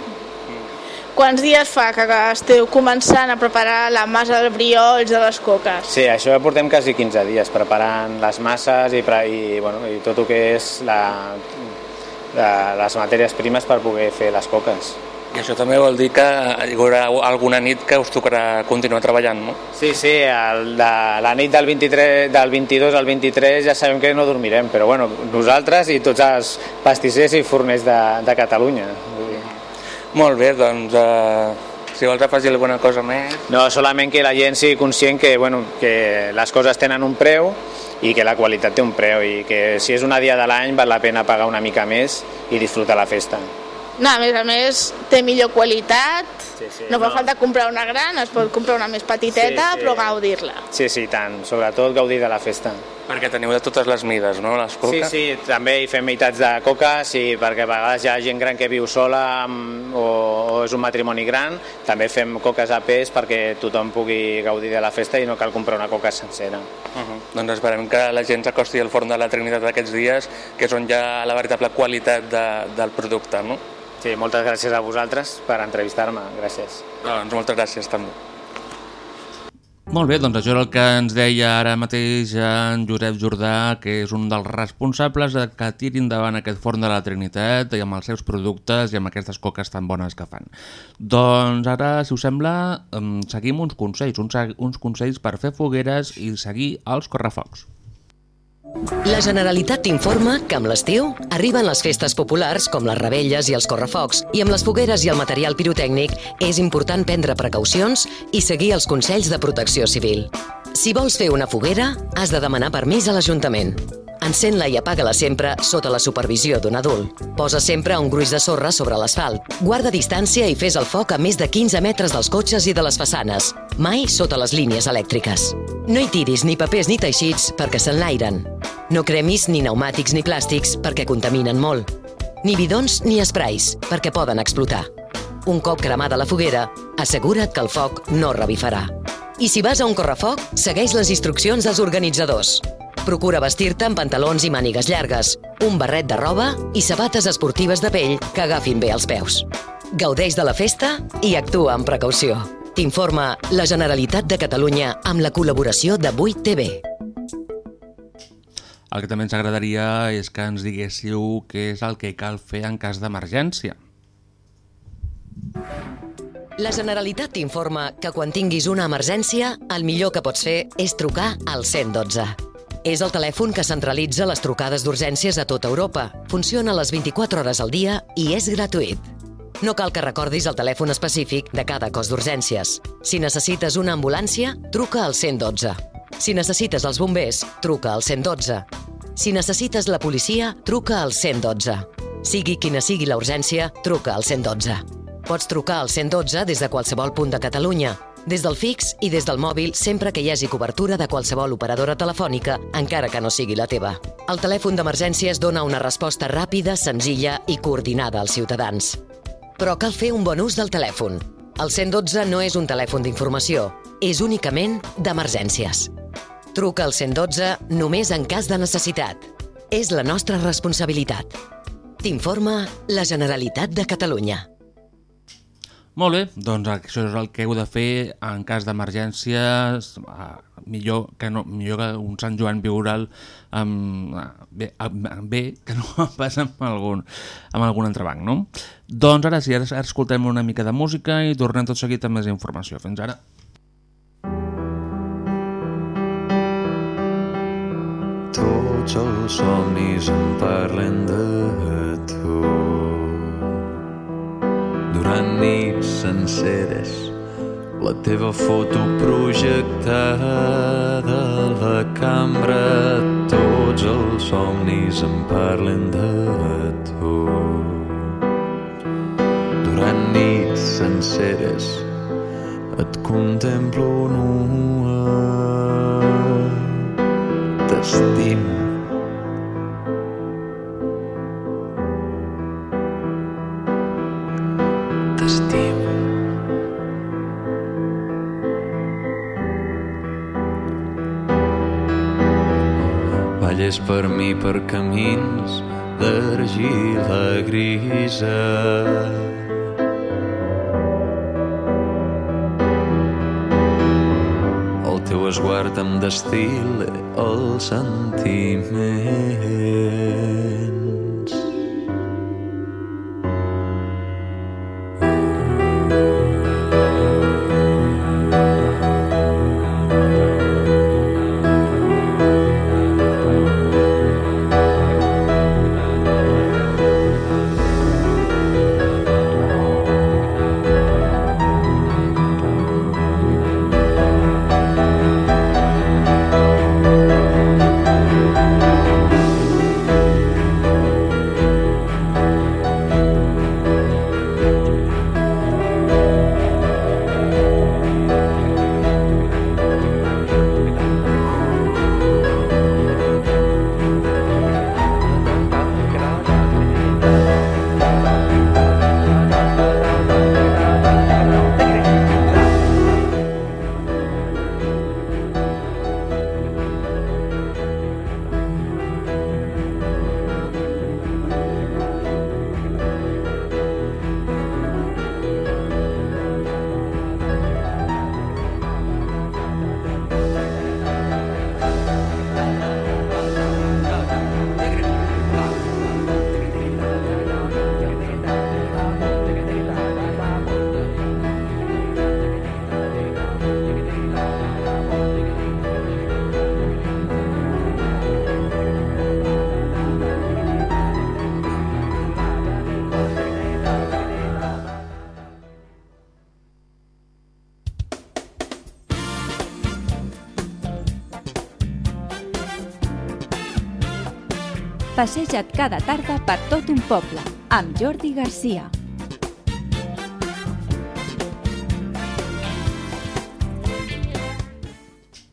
quants dies fa que esteu començant a preparar la massa del briols de les coques? Sí, això ja portem quasi 15 dies preparant les masses i, i, bueno, i tot el que és la, la, les matèries primes per poder fer les coques. I això també vol dir que hi haurà alguna nit que us tocarà continuar treballant, no? Sí, sí, el de, la nit del, 23, del 22 al 23 ja sabem que no dormirem, però bueno, nosaltres i tots els pastissers i forners de, de Catalunya. Molt bé, doncs eh, si vols afegir alguna cosa més... No, solament que la gent sigui conscient que, bueno, que les coses tenen un preu i que la qualitat té un preu i que si és una dia de l'any val la pena pagar una mica més i disfrutar la festa. No, a més a més, té millor qualitat, Sí, sí, no fa no. falta comprar una gran, es pot comprar una més petiteta, Sí, sí. però gaudir-la. Sí, sí, tant. Sobretot gaudir de la festa. Perquè teniu de totes les mides, no, les Sí, coques? sí, també hi fem meitats de coques i perquè a vegades hi ha gent gran que viu sola o, o és un matrimoni gran, també fem coques a pes perquè tothom pugui gaudir de la festa i no cal comprar una coca sencera. Uh -huh. Doncs esperem que la gent s'acosti al forn de la Trinitat aquests dies, que és on hi ha la veritable qualitat de, del producte, no? Sí, moltes gràcies a vosaltres per entrevistar-me. Gràcies. Doncs moltes gràcies també. Molt bé, doncs això és el que ens deia ara mateix en Josep Jordà, que és un dels responsables de que tiri endavant aquest forn de la Trinitat i amb els seus productes i amb aquestes coques tan bones que fan. Doncs ara, si us sembla, em, seguim uns consells, uns, uns consells per fer fogueres i seguir els correfocs. La Generalitat t'informa que amb l'estiu arriben les festes populars com les rebelles i els correfocs i amb les fogueres i el material pirotècnic és important prendre precaucions i seguir els consells de protecció civil. Si vols fer una foguera, has de demanar permís a l'Ajuntament. Encén-la i apaga-la sempre sota la supervisió d'un adult. Posa sempre un gruix de sorra sobre l'asfalt. Guarda distància i fes el foc a més de 15 metres dels cotxes i de les façanes. Mai sota les línies elèctriques. No hi tiris ni papers ni teixits perquè s'enlairen. No cremis ni pneumàtics ni plàstics perquè contaminen molt. Ni bidons ni esprais perquè poden explotar. Un cop cremada la foguera, assegura't que el foc no revifarà. I si vas a un correfoc, segueix les instruccions dels organitzadors. Procura vestir-te amb pantalons i mànigues llargues, un barret de roba i sabates esportives de pell que agafin bé els peus. Gaudeix de la festa i actua amb precaució. T'informa la Generalitat de Catalunya amb la col·laboració de 8TV. El que també ens agradaria és que ens diguéssiu què és el que cal fer en cas d'emergència. La Generalitat t'informa que quan tinguis una emergència, el millor que pots fer és trucar al 112. És el telèfon que centralitza les trucades d'urgències a tota Europa. Funciona les 24 hores al dia i és gratuït. No cal que recordis el telèfon específic de cada cos d'urgències. Si necessites una ambulància, truca al 112. Si necessites els bombers, truca al 112. Si necessites la policia, truca al 112. Sigui quina sigui la urgència, truca al 112. Pots trucar al 112 des de qualsevol punt de Catalunya, des del fix i des del mòbil sempre que hi hagi cobertura de qualsevol operadora telefònica, encara que no sigui la teva. El telèfon d'emergències dona una resposta ràpida, senzilla i coordinada als ciutadans. Però cal fer un bon ús del telèfon. El 112 no és un telèfon d'informació, és únicament d'emergències. Truca al 112 només en cas de necessitat. És la nostra responsabilitat. T'informa la Generalitat de Catalunya. Molt bé, doncs això és el que heu de fer en cas d'emergències. Millor, que no, millor que un Sant Joan viural amb, bé, amb, amb bé que no pas amb algun, amb algun entrebanc, no? Doncs ara sí, ara, ara escoltem una mica de música i tornem tot seguit amb més informació. Fins ara. Tots els somnis em parlen de tu. Durant nits senceres, la teva foto projectada a la cambra. Tots els somnis em parlen de tu. Durant nits senceres, et contemplo nua. T'estimo. és per mi per camins d'argila grisa. El teu esguard em destil el sentiment Passeja't cada tarda per tot un poble, amb Jordi Garcia.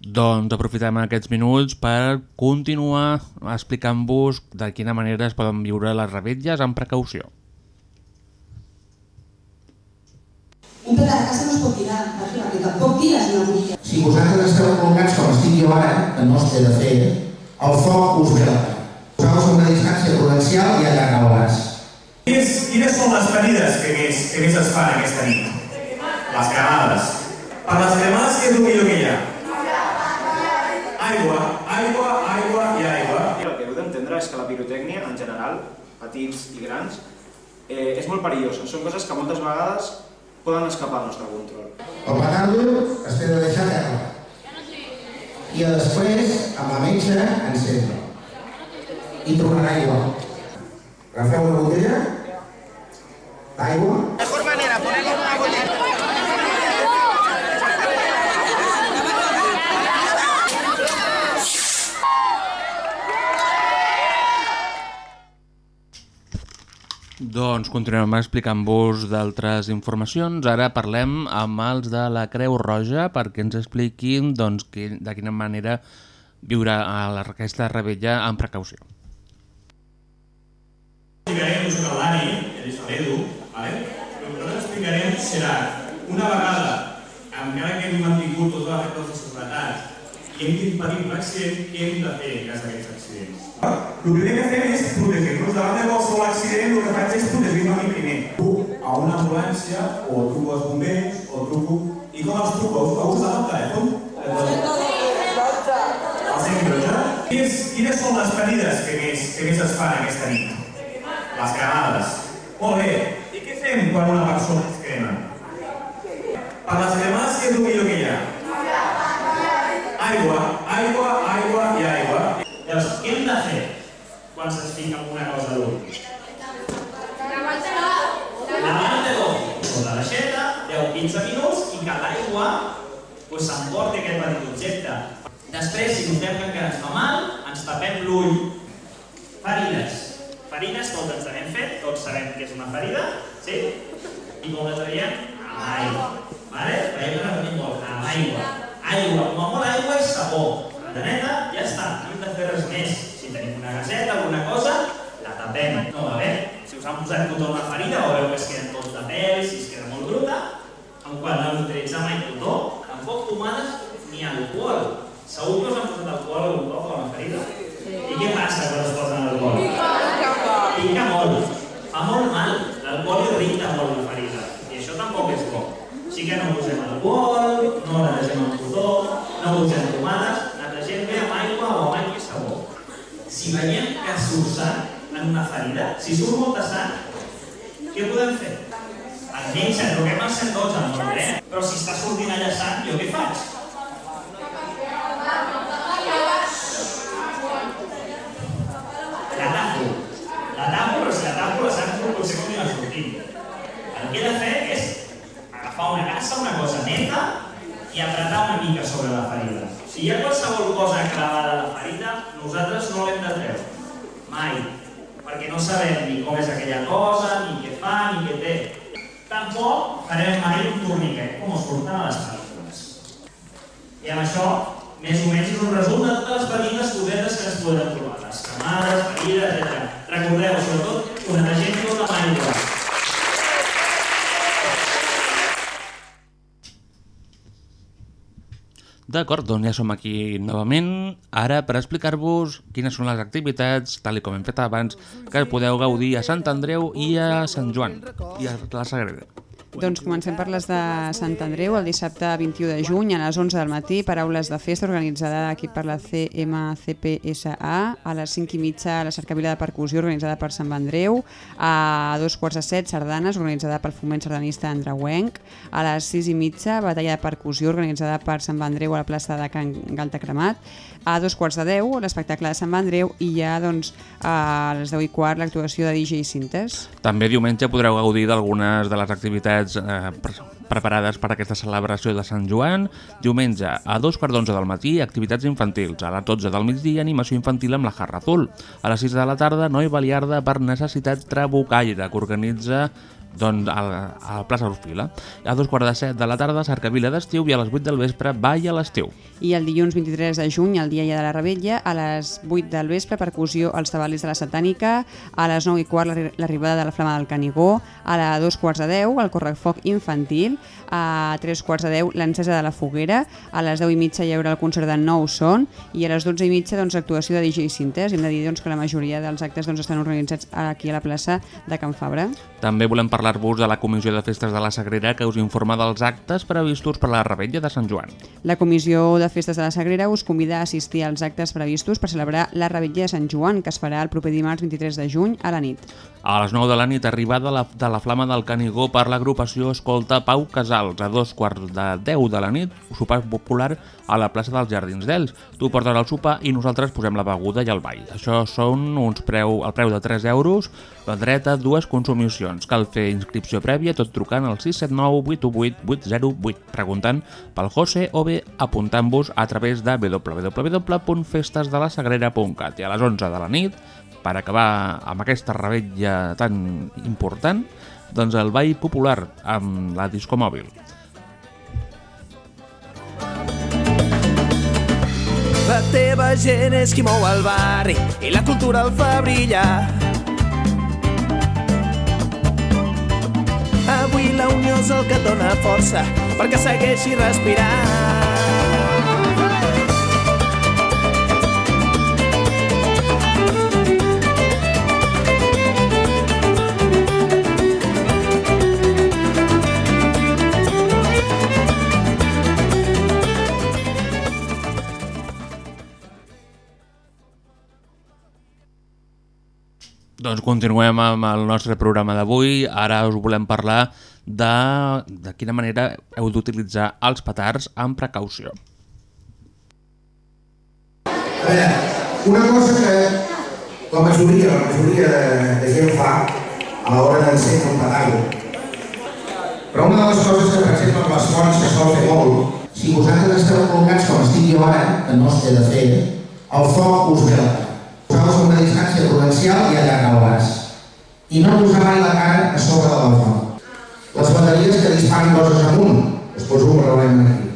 Doncs aprofitem aquests minuts per continuar explicant-vos de quina manera es poden viure les revetlles amb precaució. Un petat a casa no es pot tirar, perquè tampoc tires una bolla. Si vosaltres esteu col·locats com estic jo ara, que no es té de fer, el foc us grata. A una distància prudencial i el gas. Quines, quines són les ferides que més, que més es fan aquesta nit? Les cremades. Per les cremades, què és el millor que hi ha? Aigua, aigua, aigua i aigua. El que heu d'entendre és que la pirotècnia, en general, petits i grans, eh, és molt perillosa. Són coses que moltes vegades poden escapar al nostre control. El petardo es té de deixar a terra. I després, amb la metge, encendre. I tornarà igual. Agafeu una botella d'aigua Mejor manera, en una botella. Doncs continuem explicant-vos d'altres informacions. Ara parlem amb els de la Creu Roja perquè ens expliquin doncs, que, de quina manera viure a la, aquesta rebella amb precaució. Explicarem un calari, el Edu, ¿vale? el que nosaltres explicarem serà una vegada, encara que hem mantingut totes les regles de seguretat i hem impedir un accident, què hem de fer en cas d'aquests accidents? El primer que fem és protegir-nos davant de qualsevol accident, el que faig és protegir-me a mi primer. Truco a una ambulància, o truco als bombers, o truco... I com els truco? A ús del telèfon? El 112. Quines, quines són les ferides que més, que més es fan aquesta nit? Les cremades. Molt bé. I què fem quan una persona es crema? Per les cremades, què és el millor que hi ha? Aigua, aigua, aigua i aigua. Llavors, què hem de fer quan se'ns fica alguna cosa a l'ull? Lavar-te-lo sota l'aixeta, 10-15 minuts, i que l'aigua pues, s'emporti aquest petit objecte. Després, si notem que encara ens fa mal, ens tapem l'ull. Ferides. Tots ens n'hem fet, tots sabem què és una ferida, sí? I com veiem? Amb aigua. Vale? Veiem que la tenim molt, amb aigua. Aigua, com a molt aigua i sabó. La neta, ja està, no hem de fer res més. Si tenim una gaseta, alguna cosa, la tapem. No, a veure, si us han posat cotó a una ferida, o veu que es queden tots de pèl, si es queda molt bruta, en quan no hem d'utilitzar mai cotó, tampoc pomades ni alcohol. Segur que us han posat alcohol algun cop a una ferida? I què passa quan es posen alcohol? Pica molt, fa molt mal, l'alcohol irrita molt la ferida, i això tampoc és bo. Sí que no posem alcohol, no deixem en cotó, no utilitzem pomades, netegem bé amb aigua o amb aigua i sabó. Si veiem que surt sang en una ferida, si surt molta sang, què podem fer? El metge, truquem al 112, molt bé, però si està sortint allà sang, jo què faig? La tapo. La tapo, però si la tapo, la sang potser continua sortint. El que he de fer és agafar una cosa neta, i apretar una mica sobre la ferida. Si hi ha qualsevol cosa clavada a la ferida, nosaltres no l'hem de treure. Mai. Perquè no sabem ni com és aquella cosa, ni què fa, ni què té. Tampoc farem mai un torniquet, com es porten a les pel·lícules. I amb això, més o menys, és un resum de totes les petites cosetes que ens podem trobar. Les camades, ferides, etc. Recordeu, sobretot, una gent tot amb D'acord, doncs ja som aquí novament, ara per explicar-vos quines són les activitats, tal com hem fet abans, que podeu gaudir a Sant Andreu i a Sant Joan, i a la Sagrera. Doncs comencem per les de Sant Andreu, el dissabte 21 de juny a les 11 del matí, paraules de festa organitzada aquí per la CMCPSA, a. Les 5 i mitja la cercavila de percussió organitzada per Sant Andreu, a dos quarts de set sardanes organitzada pel Foment Sardanista Andreuenc, a les 6 i mitja batalla de percussió organitzada per Sant Andreu a la plaça de Can Galta Cremat, a dos quarts de 10 l'espectacle de Sant Andreu i ja doncs, a les 10 i quart l'actuació de DJ Cintes. També diumenge podreu gaudir d'algunes de les activitats eh, pre preparades per aquesta celebració de Sant Joan. Diumenge, a dos quarts d'onze del matí, activitats infantils. A les 12 del migdia, animació infantil amb la Jarra Azul. A les 6 de la tarda, Noi Baliarda per necessitat Trabucaire, que organitza doncs, a, la, a la plaça Orfila. A dos quarts de set de la tarda, Cercavila d'estiu i a les 8 del vespre, Ball a l'estiu. I el dilluns 23 de juny, el dia ja de la Rebella, a les 8 del vespre, percussió als tabalis de la Satànica, a les 9 i quart l'arri- l'arribada de la Flama del Canigó, a les 2 quarts de 10 el correfoc infantil, a 3 quarts de 10 l'encesa de la foguera, a les 10 i mitja hi haurà el concert de Nou Son i a les 12 i mitja doncs, l'actuació de DJ Cintes. Hem de dir doncs, que la majoria dels actes doncs, estan organitzats aquí a la plaça de Can Fabra. També volem parlar-vos de la Comissió de Festes de la Sagrera que us informa dels actes previstos per a la Rebella de Sant Joan. La Comissió de Festes de la Sagrera us convida a assistir als actes previstos per celebrar la Rebella de Sant Joan, que es farà el proper dimarts 23 de juny a la nit. A les 9 de la nit, arribada la, de la Flama del Canigó per l'agrupació Escolta Pau Casals. A dos quarts de 10 de la nit, sopar popular a la plaça dels Jardins d'Ells. Tu portes el sopar i nosaltres posem la beguda i el ball. Això són uns preu, el preu de 3 euros, la dreta, dues consumicions. Cal fer inscripció prèvia tot trucant al 679 818 808, preguntant pel José o bé apuntant-vos a través de www.festesdelasagrera.cat. I a les 11 de la nit, per acabar amb aquesta rebella tan important, doncs el ball popular amb la discomòbil. La teva gent és qui mou el barri i la cultura el fa brillar. Avui la unió és el que et dona força perquè segueixi respirant. Doncs continuem amb el nostre programa d'avui. Ara us volem parlar de, de quina manera heu d'utilitzar els petards amb precaució. A veure, una cosa que la majoria, la majoria de, de gent fa a l'hora d'encendre un petardo. Però una de les coses que, per exemple, les fonts que sol fer molt, si vosaltres esteu col·locats com estic jo ara, que no té de fer, el foc us ve a la a una distància prudencial i braç. I no posar mai la cara a sobre de la font. Les bateries que disparen coses amunt, després ho parlarem aquí.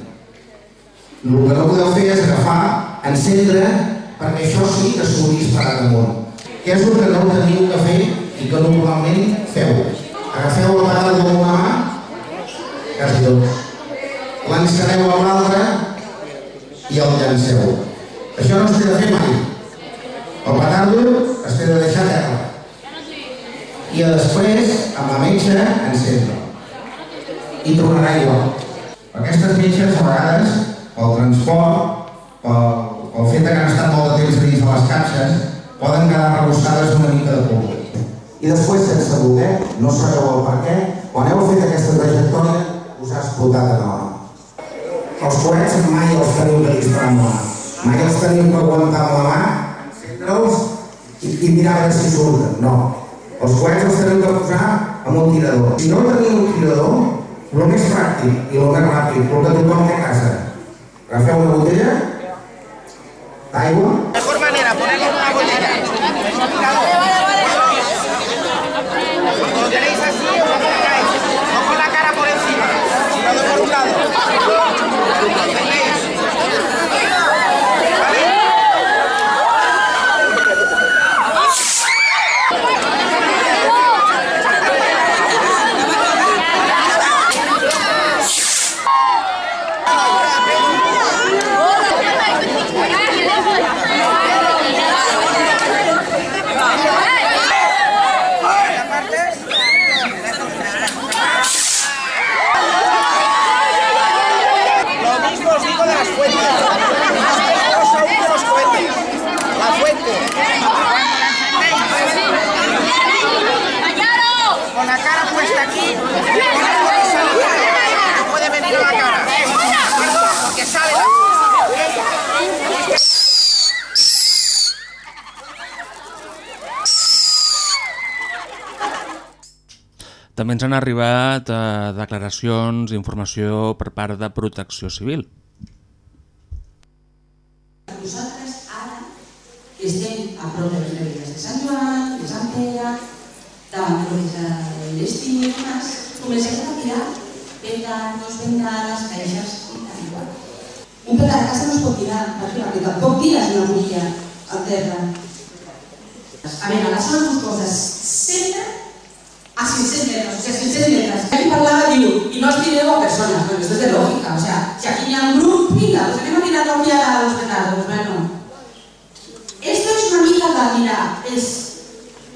El que no podeu fer és agafar, encendre, perquè això sí que s'ho disparat amunt. Què és el que no teniu que fer i que normalment feu? Agafeu el petardo amb una mà, quasi tots. L'enceneu amb l'altra i el llanceu. També ens han arribat eh, declaracions, informació per part de Protecció Civil. Nosaltres ara que estem a prop de les reveries de Sant Joan, de Sant Pere, davant de l'estiu i demás, comencem a tirar petanos, bengales, caixes igual. Un petard a casa no es pot tirar, perquè tampoc tires una bolla al terra. A veure, zona us poses sempre a 500 metros, o sea, 500 metros. Aquí parlava, diu, i no os tireu a personas, bueno, esto es de lógica, o sea, si aquí hi ha un grup, vinga, pues anem a tirar olla a los petardos, bueno. Esto es una mica de mirar, és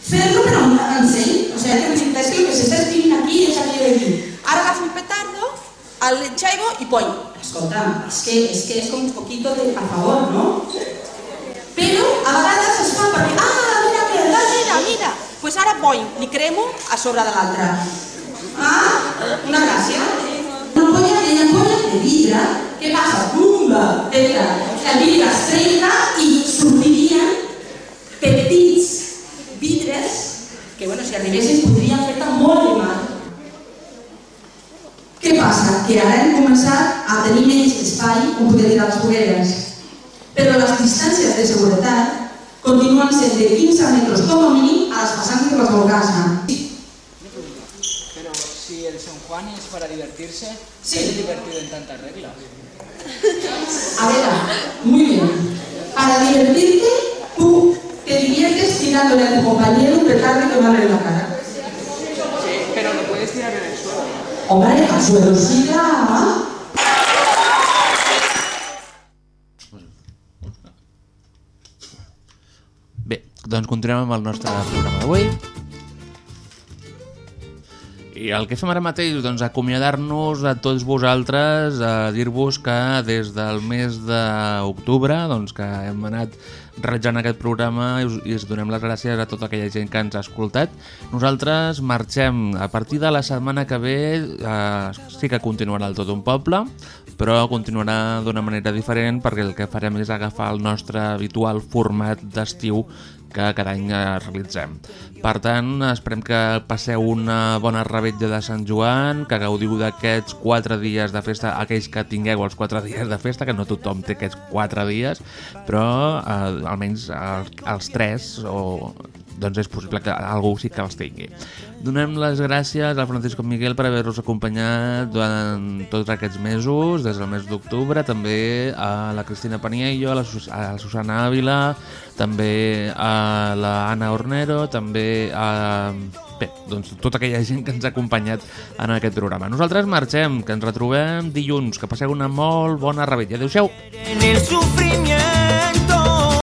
fer-lo però amb enseny, o sea, que és que el que s'està escrivint aquí és aquí de dir, ara agafo un petardo, al enxaigo i poi. Escolta, és que, és que és com un poquito de a favor, no? Però a vegades es fa perquè, ah, mira, mira, mira, mira, pues ara poi, li cremo a sobre de l'altre. Ah, una gràcia. Una ampolla, aquella ampolla de vidre, què passa? Bumba, pedra. El vidre es trenca i sortirien petits vidres que, bueno, si arribessin podrien fer-te molt de mal. Què passa? Que ara hem començat a tenir menys espai on poder tirar les fogueres. Però les distàncies de seguretat continúan sent de 15 metros como mínim a qualsevol casa. Pero si el San Juan es para divertirse, Sí. es divertido en tantas reglas. A ver, muy bien. Para divertirte, tú te diviertes tirándole a tu compañero un petardo que va en la cara. Sí, pero lo puedes tirar en el suelo. Hombre, al suelo sí ya. Doncs continuem amb el nostre programa d'avui. I el que fem ara mateix, doncs, acomiadar-nos a tots vosaltres, a dir-vos que des del mes d'octubre, doncs, que hem anat realitzant aquest programa i us, i us donem les gràcies a tota aquella gent que ens ha escoltat. Nosaltres marxem a partir de la setmana que ve, eh, sí que continuarà el Tot un Poble, però continuarà d'una manera diferent perquè el que farem és agafar el nostre habitual format d'estiu que cada any eh, realitzem. Per tant, esperem que passeu una bona rebetlla de Sant Joan, que gaudiu d'aquests 4 dies de festa, aquells que tingueu els 4 dies de festa, que no tothom té aquests 4 dies, però eh, almenys els, els 3 o doncs és possible que algú sí que els tingui. Donem les gràcies al Francisco Miguel per haver-nos acompanyat durant tots aquests mesos, des del mes d'octubre, també a la Cristina Paniello, a la, Sus a la Susana Ávila, també a la Anna Ornero, també a... Bé, doncs tota aquella gent que ens ha acompanyat en aquest programa. Nosaltres marxem, que ens retrobem dilluns, que passeu una molt bona rebetlla. Adéu-siau! En el sufrimiento